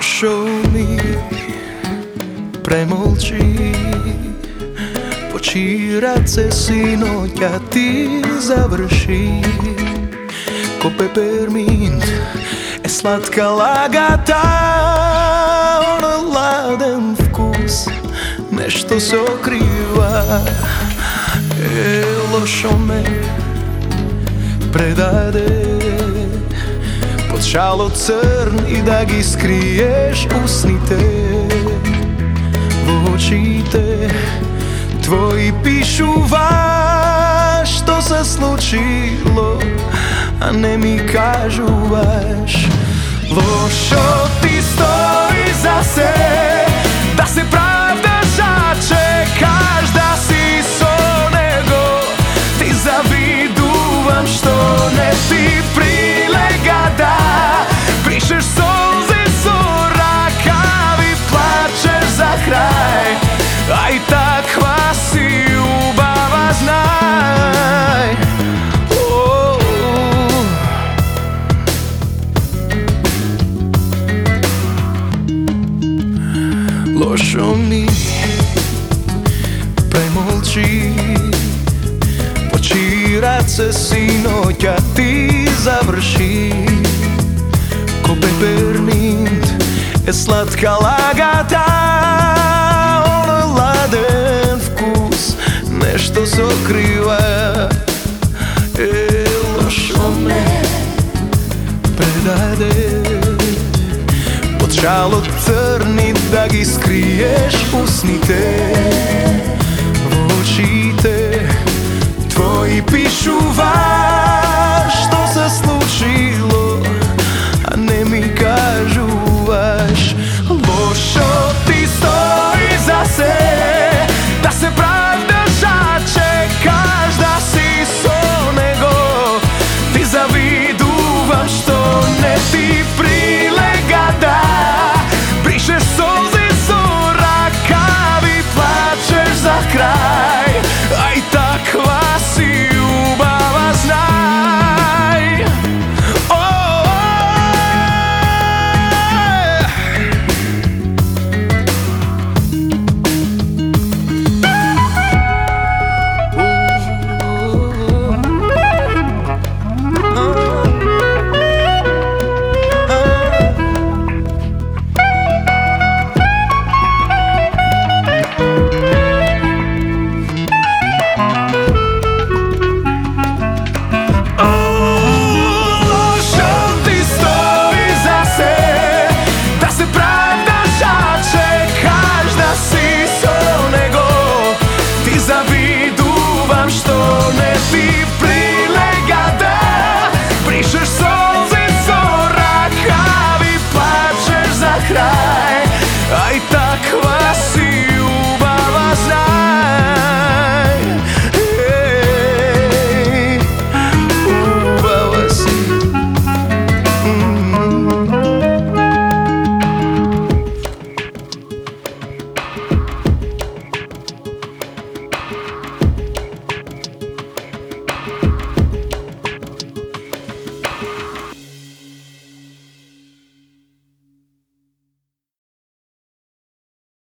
Show me. Premolči. Počirat se sinoć ja ti završi. Ko pepermint E slatka lagata Ono laden vkus Nešto se okriva. E lošo me Predade šalo crn i da gi skriješ usnite Vočite Tvoji pišu vaš Što se slučilo A ne mi kažu vaš. Lošo ti stoji za se Da se pravda začekaš Da si so nego Ti zaviduvam što ne ti pri Aj tak, si ljubava znaj oh. Lošo mi premolči Počirat se sinoć, a ti završi Ko pepernint, e slatka lagata што се крива Е, лошо ме предаде. Почалот црни да ги скриеш усните Во очите твои пишува Што се случило, а не ми кажува